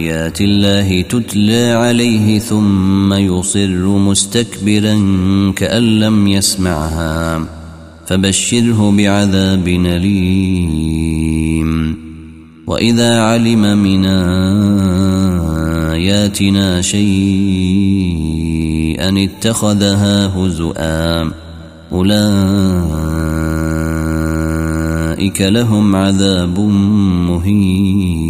آيات الله تتلى عليه ثم يصر مستكبرا كأن لم يسمعها فبشره بعذاب أليم. وإذا علم من آياتنا شيئا اتخذها هزؤا أولئك لهم عذاب مهين.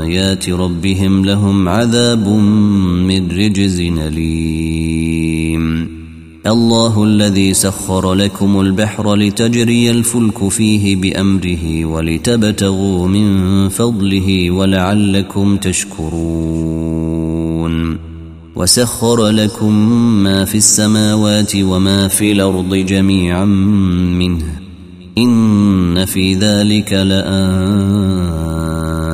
بآيات ربهم لهم عذاب من رجز أليم. الله الذي سخر لكم البحر لتجري الفلك فيه بأمره ولتبتغوا من فضله ولعلكم تشكرون. وسخر لكم ما في السماوات وما في الأرض جميعا منه. إن في ذلك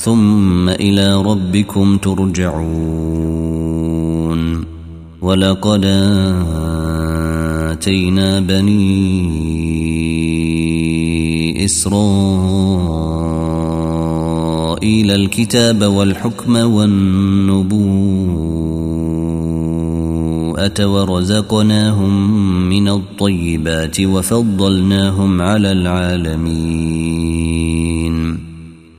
ثم إلى ربكم ترجعون. ولقد آتينا بني إسرائيل الكتاب والحكم والنبوءة ورزقناهم من الطيبات وفضلناهم على العالمين.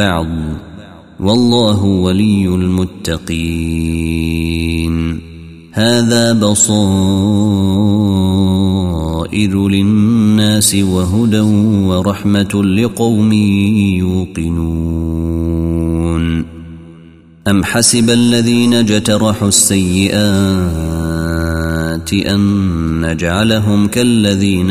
بعض والله ولي المتقين هذا بصائر للناس وهدى ورحمة لقوم يوقنون أم حسب الذين اجترحوا السيئات أن نجعلهم كالذين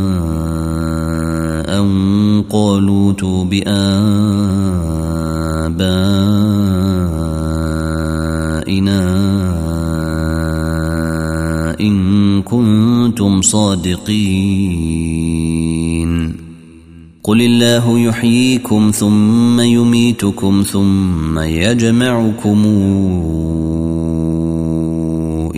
قالوا توب بآبائنا إن كنتم صادقين. قل الله يحييكم ثم يميتكم ثم يجمعكم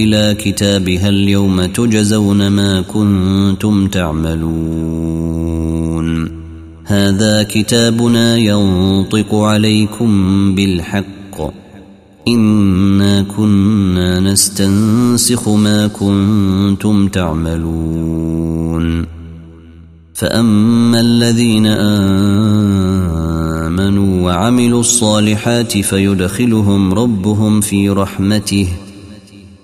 إلى كتابها اليوم تجزون ما كنتم تعملون. هذا كتابنا ينطق عليكم بالحق. إنا كنا نستنسخ ما كنتم تعملون. فأما الذين آمنوا وعملوا الصالحات فيدخلهم ربهم في رحمته ۖ.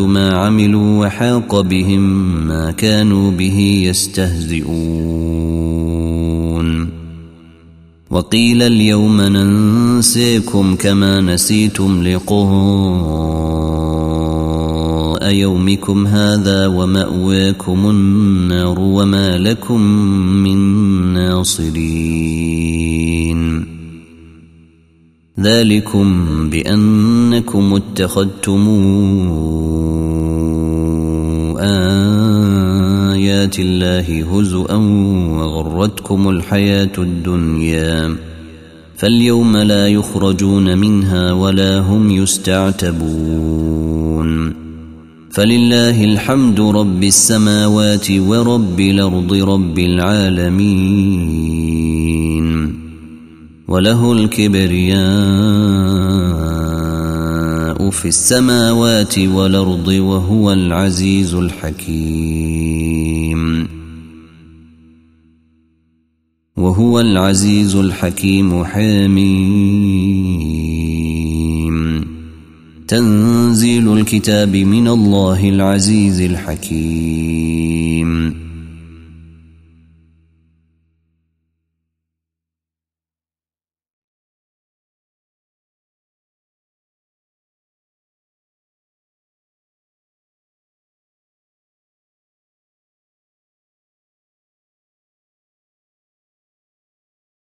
ما عملوا وحاق بهم ما كانوا به يستهزئون. وقيل اليوم ننسيكم كما نسيتم لقاء يومكم هذا ومأواكم النار وما لكم من ناصرين. ذلكم بأنكم اتخذتمون آيات الله هزؤا وغرتكم الحياة الدنيا. فاليوم لا يخرجون منها ولا هم يستعتبون. فلله الحمد رب السماوات ورب الأرض رب العالمين. وله الكبرياء في السماوات والأرض وهو العزيز الحكيم. وهو العزيز الحكيم حميم. تنزيل الكتاب من الله العزيز الحكيم.